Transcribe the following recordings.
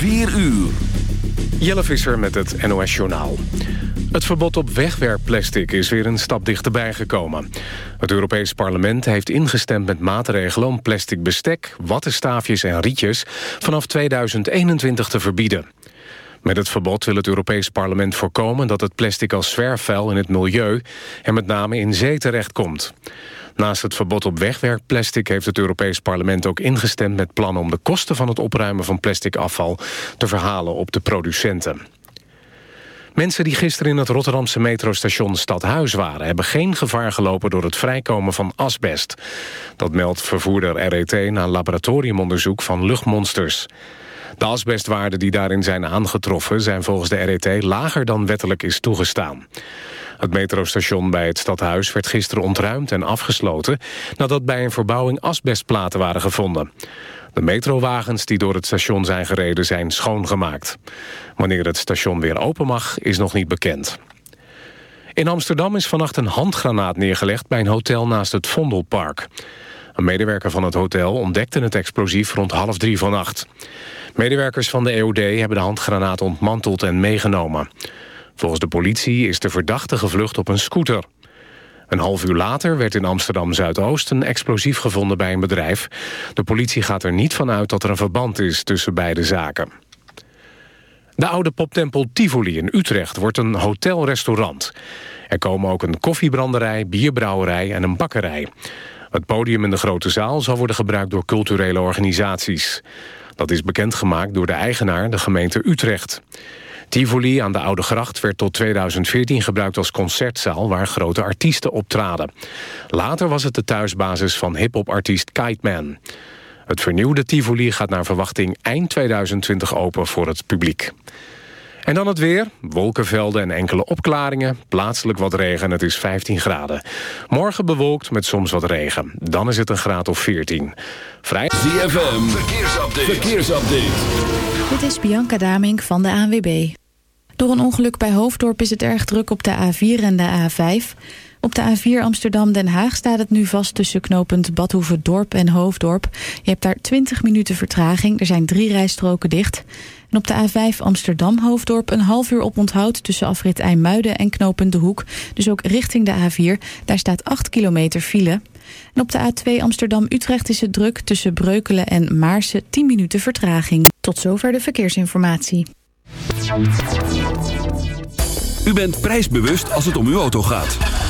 4 uur. Jelle Visser met het NOS-journaal. Het verbod op wegwerpplastic is weer een stap dichterbij gekomen. Het Europees Parlement heeft ingestemd met maatregelen... om plastic bestek, wattenstaafjes en rietjes vanaf 2021 te verbieden. Met het verbod wil het Europees Parlement voorkomen... dat het plastic als zwerfvuil in het milieu en met name in zee terechtkomt. Naast het verbod op wegwerpplastic heeft het Europees Parlement ook ingestemd met plannen om de kosten van het opruimen van plastic afval te verhalen op de producenten. Mensen die gisteren in het Rotterdamse metrostation Stadhuis waren... hebben geen gevaar gelopen door het vrijkomen van asbest. Dat meldt vervoerder RET na laboratoriumonderzoek van luchtmonsters. De asbestwaarden die daarin zijn aangetroffen... zijn volgens de RET lager dan wettelijk is toegestaan. Het metrostation bij het stadhuis werd gisteren ontruimd en afgesloten... nadat bij een verbouwing asbestplaten waren gevonden. De metrowagens die door het station zijn gereden zijn schoongemaakt. Wanneer het station weer open mag, is nog niet bekend. In Amsterdam is vannacht een handgranaat neergelegd... bij een hotel naast het Vondelpark. Een medewerker van het hotel ontdekte het explosief rond half drie vannacht. Medewerkers van de EOD hebben de handgranaat ontmanteld en meegenomen. Volgens de politie is de verdachte gevlucht op een scooter. Een half uur later werd in Amsterdam-Zuidoost een explosief gevonden bij een bedrijf. De politie gaat er niet van uit dat er een verband is tussen beide zaken. De oude poptempel Tivoli in Utrecht wordt een hotelrestaurant. Er komen ook een koffiebranderij, bierbrouwerij en een bakkerij. Het podium in de grote zaal zal worden gebruikt door culturele organisaties. Dat is bekendgemaakt door de eigenaar, de gemeente Utrecht. Tivoli aan de Oude Gracht werd tot 2014 gebruikt als concertzaal... waar grote artiesten optraden. Later was het de thuisbasis van hip-hop-artiest Kite Man. Het vernieuwde Tivoli gaat naar verwachting eind 2020 open voor het publiek. En dan het weer. Wolkenvelden en enkele opklaringen. Plaatselijk wat regen. Het is 15 graden. Morgen bewolkt met soms wat regen. Dan is het een graad of 14. Vrij... ZFM. Verkeersupdate. Verkeersupdate. Dit is Bianca Damink van de ANWB. Door een ongeluk bij Hoofddorp is het erg druk op de A4 en de A5. Op de A4 Amsterdam-Den Haag staat het nu vast tussen knooppunt Badhoevedorp en Hoofddorp. Je hebt daar 20 minuten vertraging. Er zijn drie rijstroken dicht. En op de A5 Amsterdam-Hoofddorp een half uur op onthoud... tussen afrit IJmuiden en knooppunt De Hoek. Dus ook richting de A4. Daar staat 8 kilometer file. En op de A2 Amsterdam-Utrecht is het druk... tussen Breukelen en Maarsen 10 minuten vertraging. Tot zover de verkeersinformatie. U bent prijsbewust als het om uw auto gaat.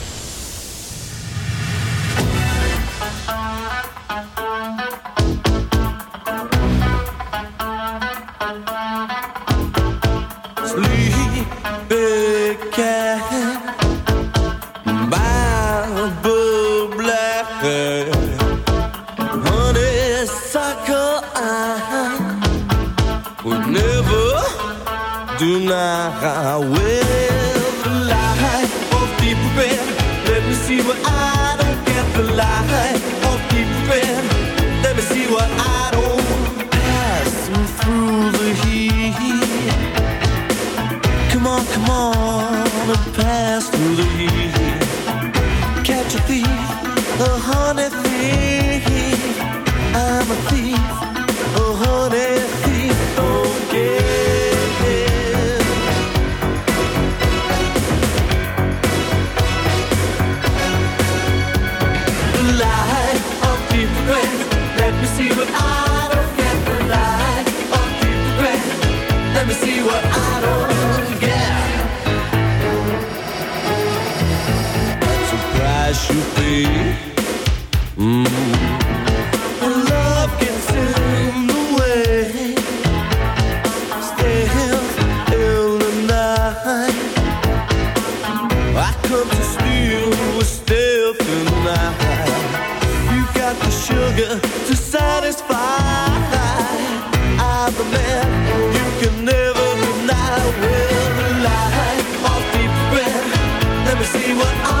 let me see what I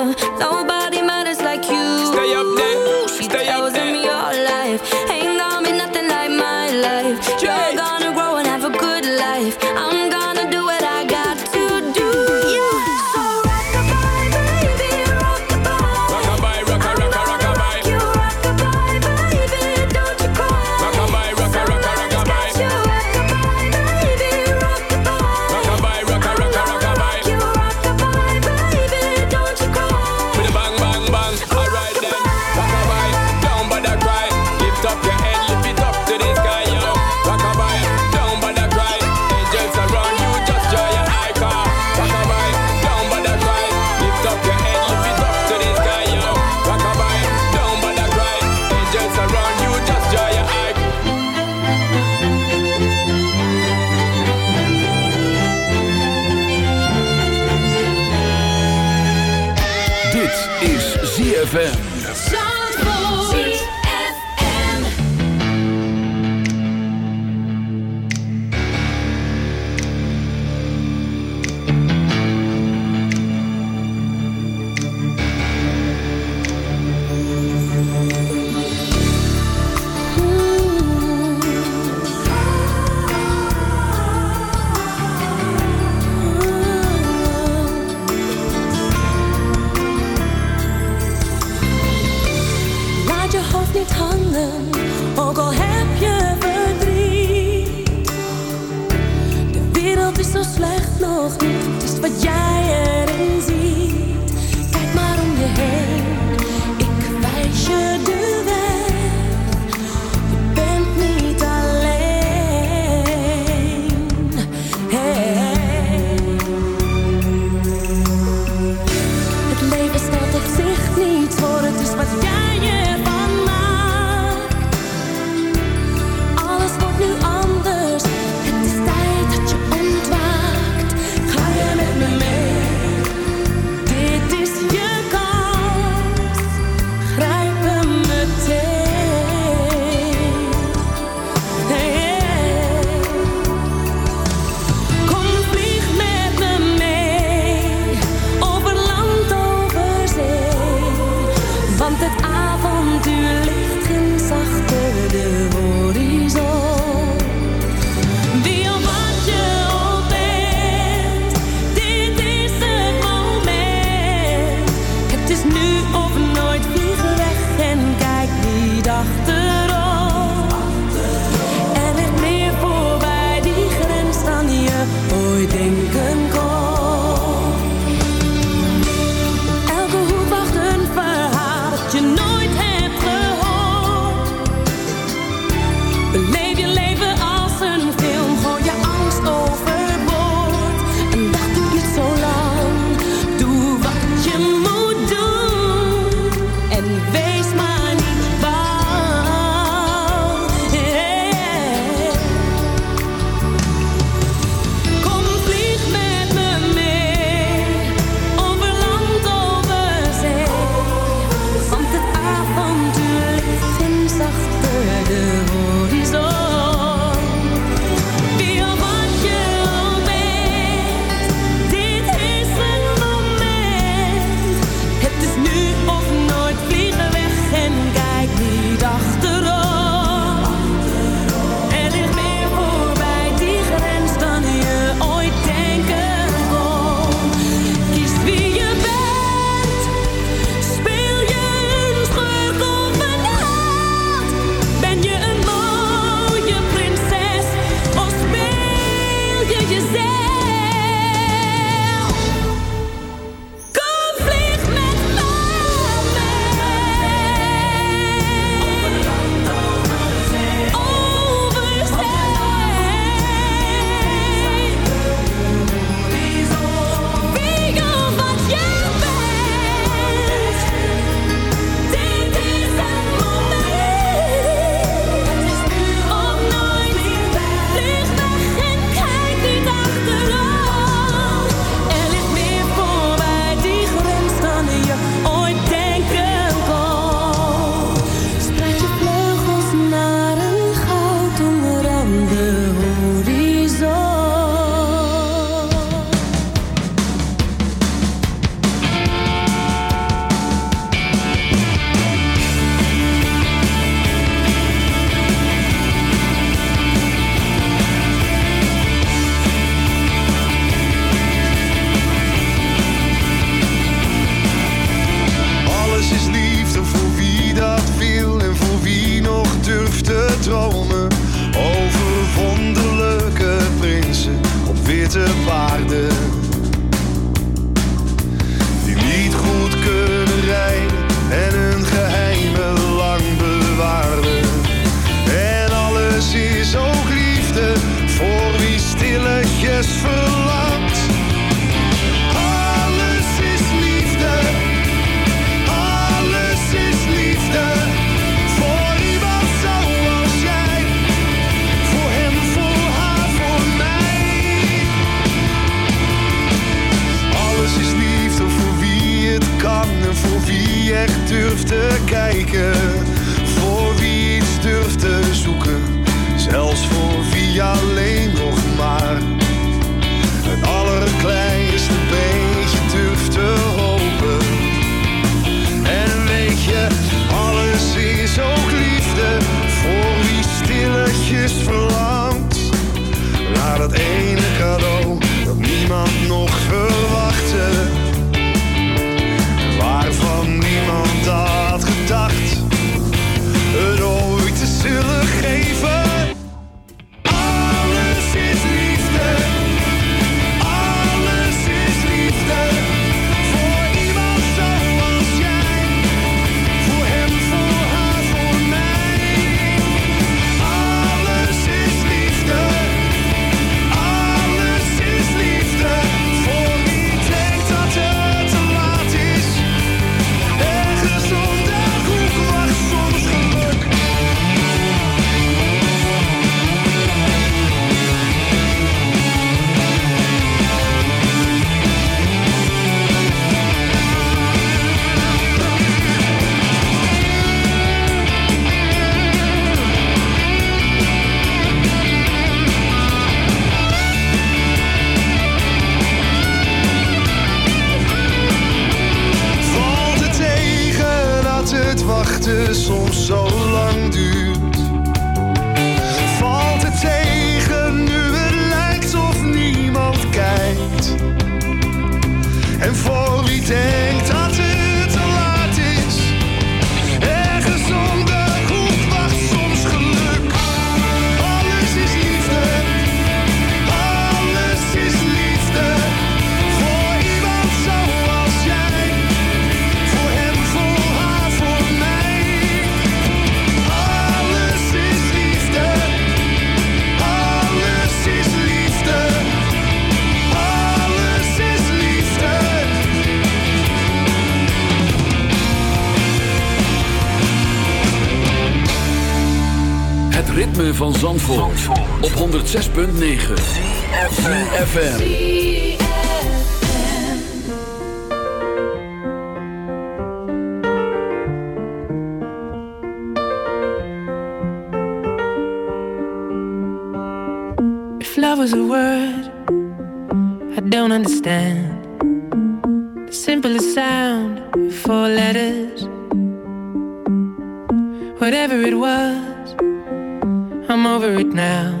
106.9 FM. love was a word I don't understand. The simplest sound, four letters. Whatever it was, I'm over it now.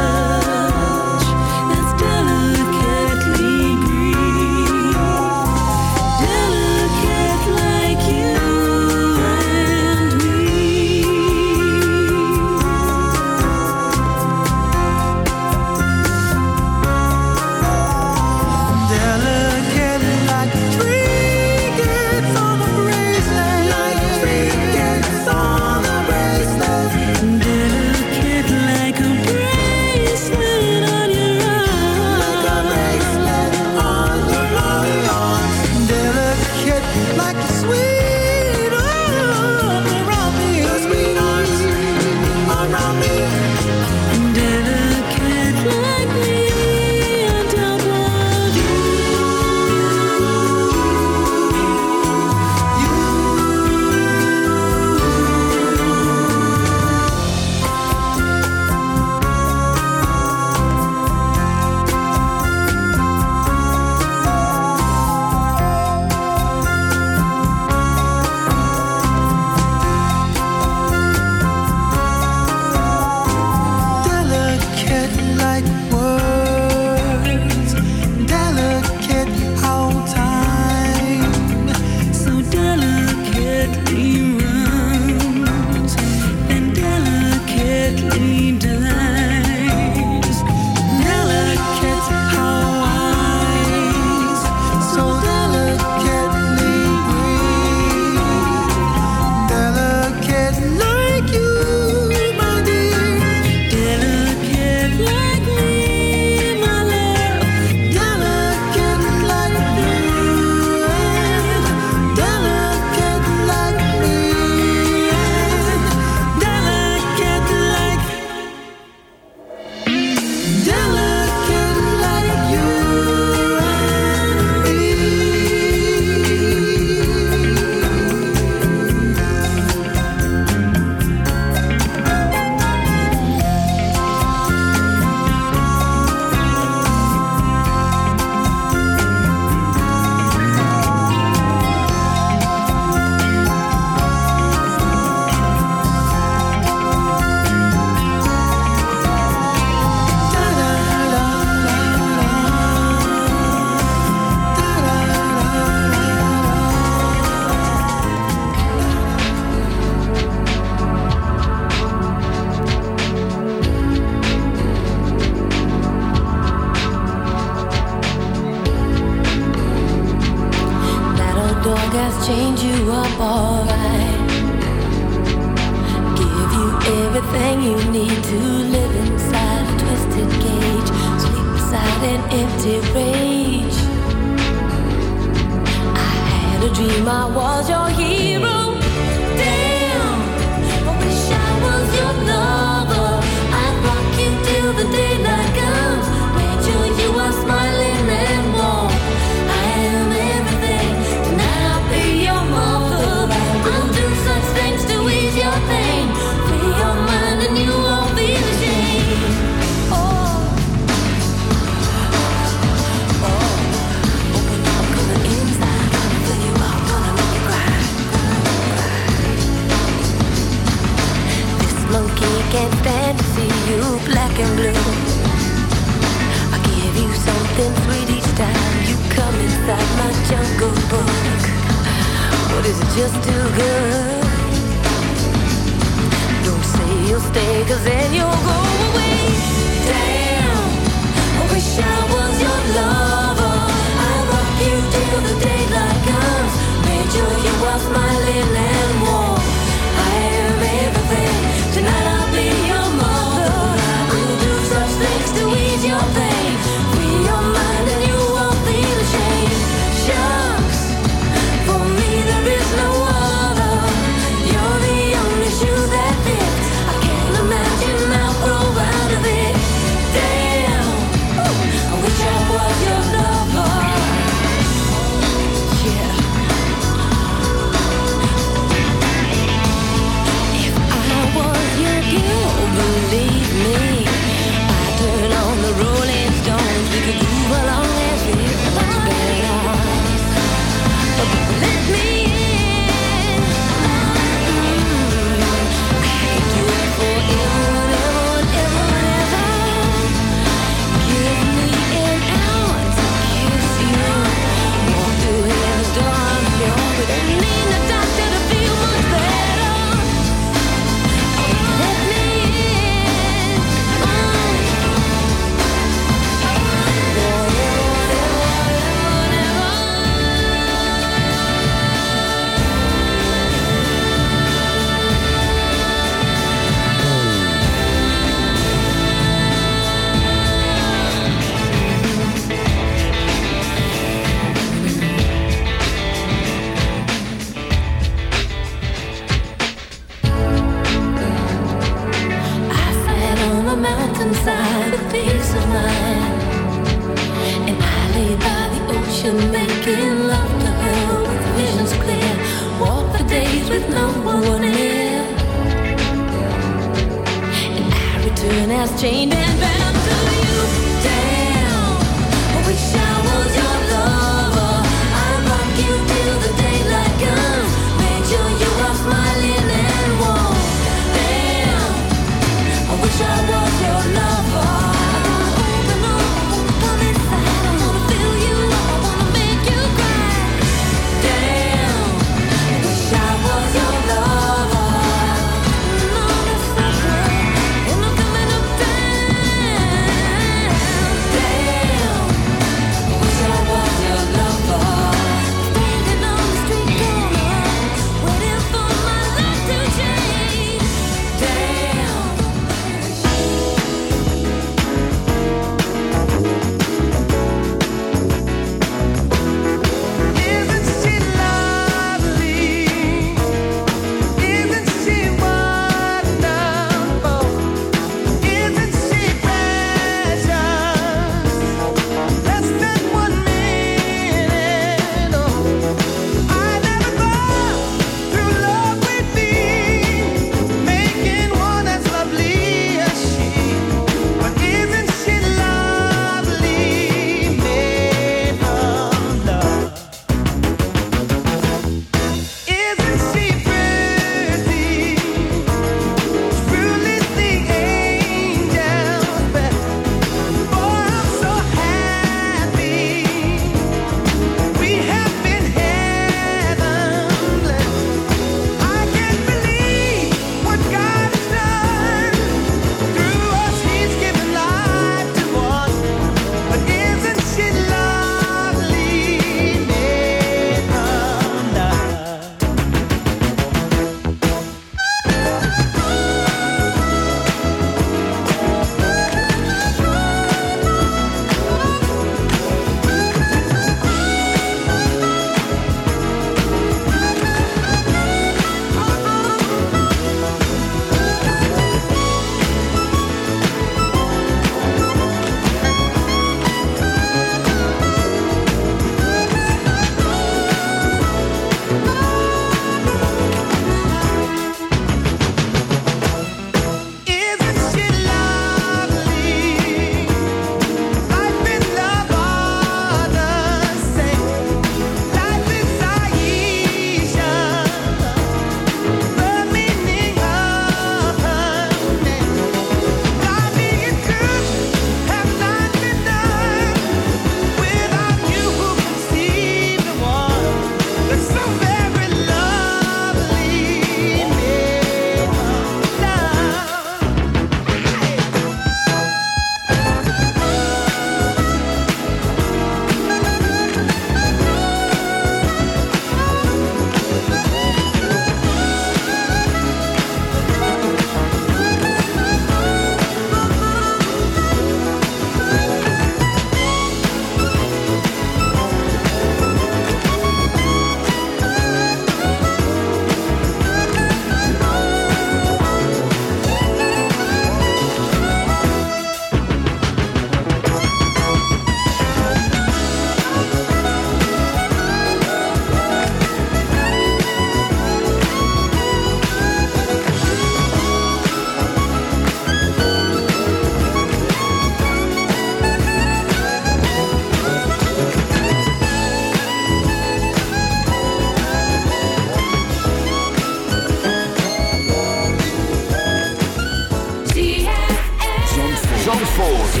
Oh.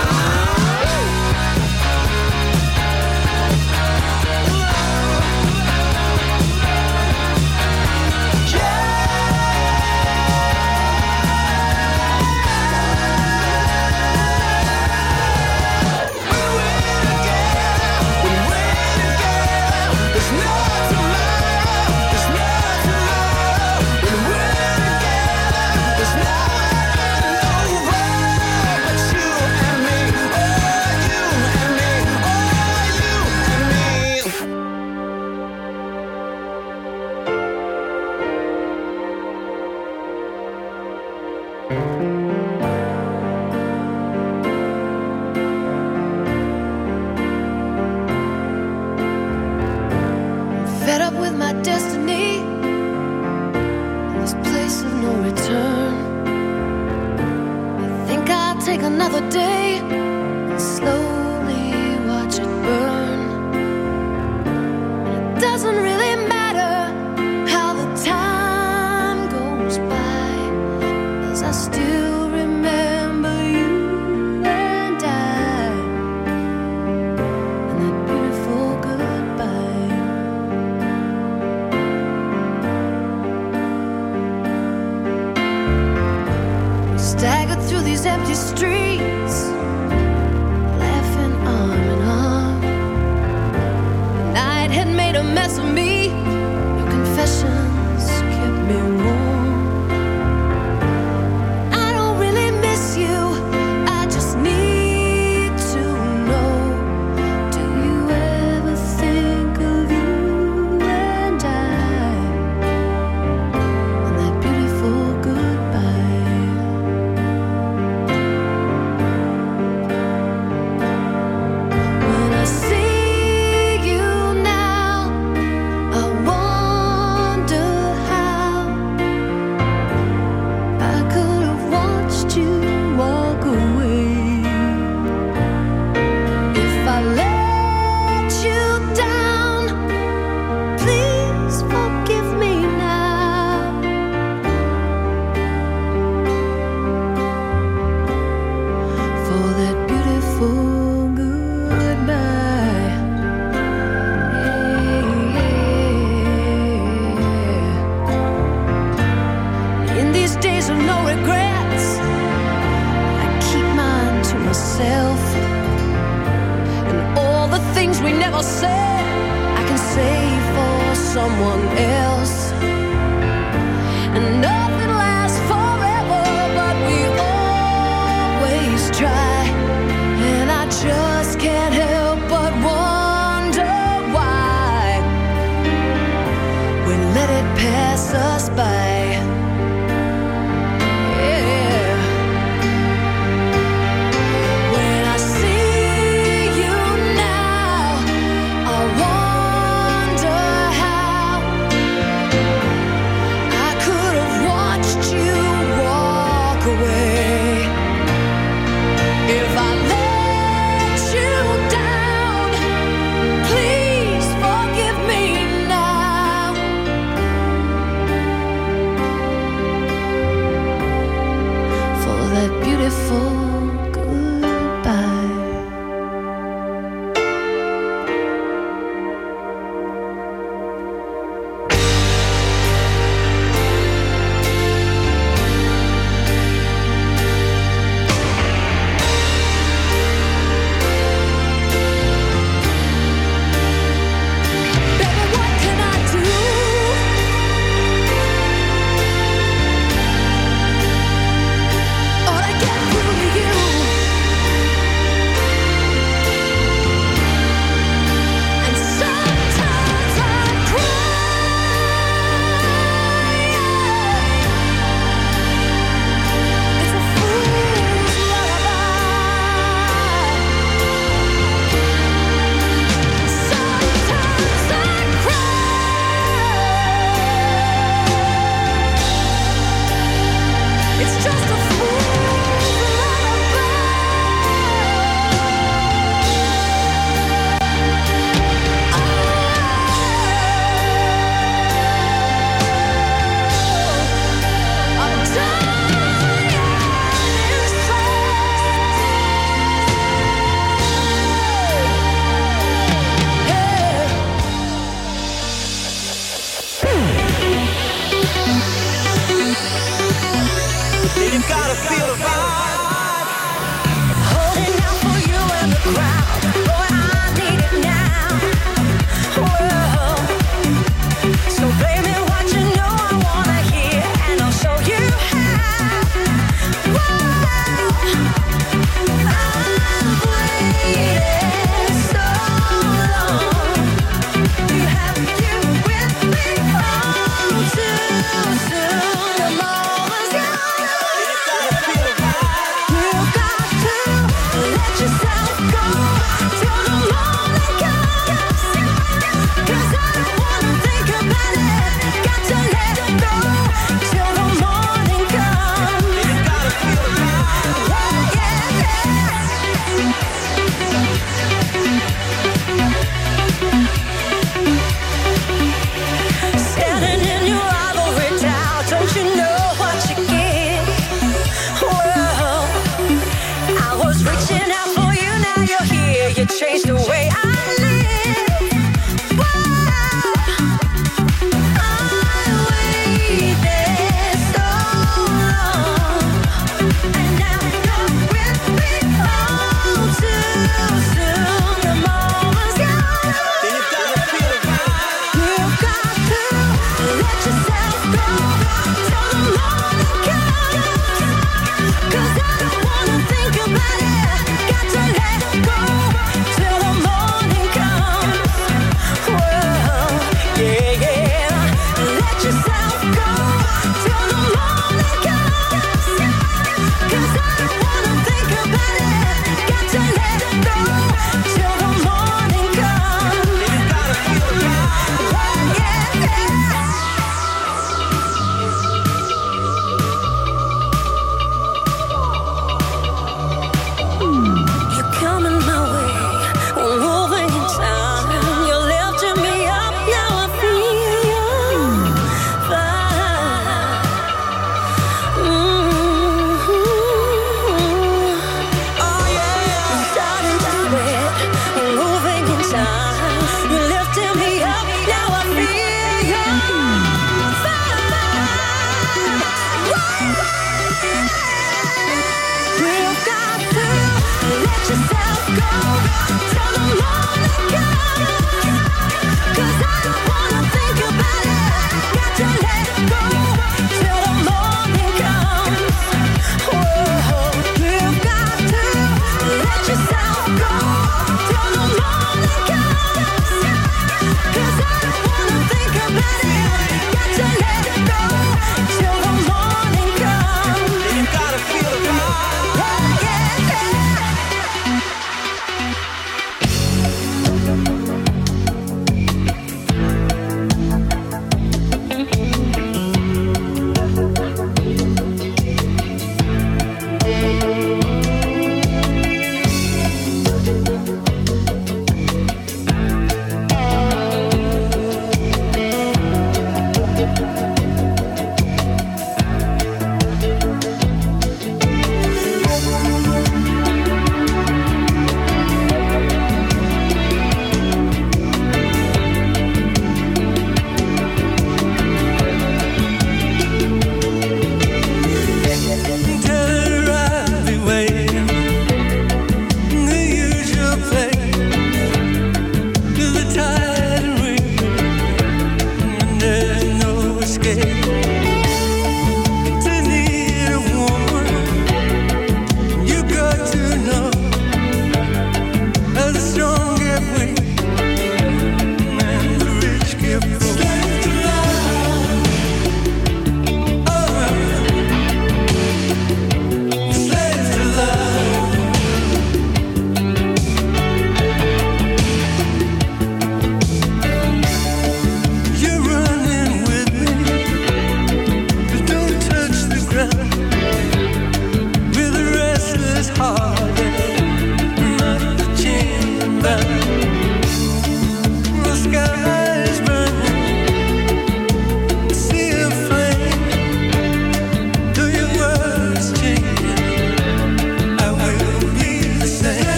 another day. these empty streets.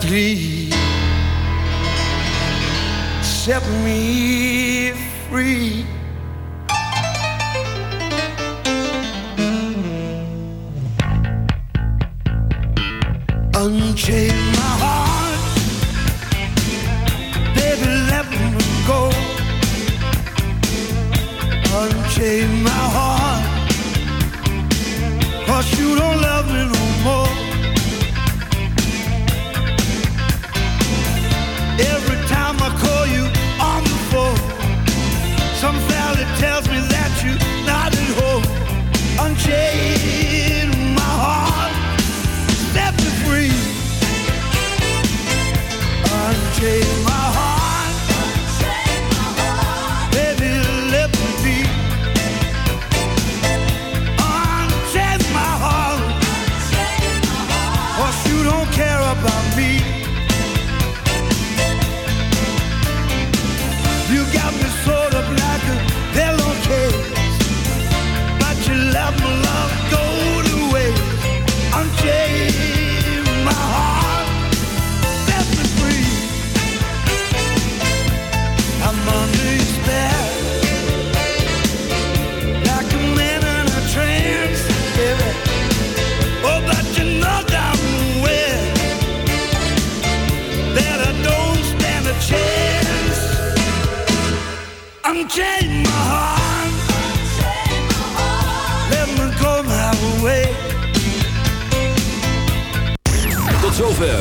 please set me free. Unchain my heart, baby, let me go. Unchain my heart, Cause you don't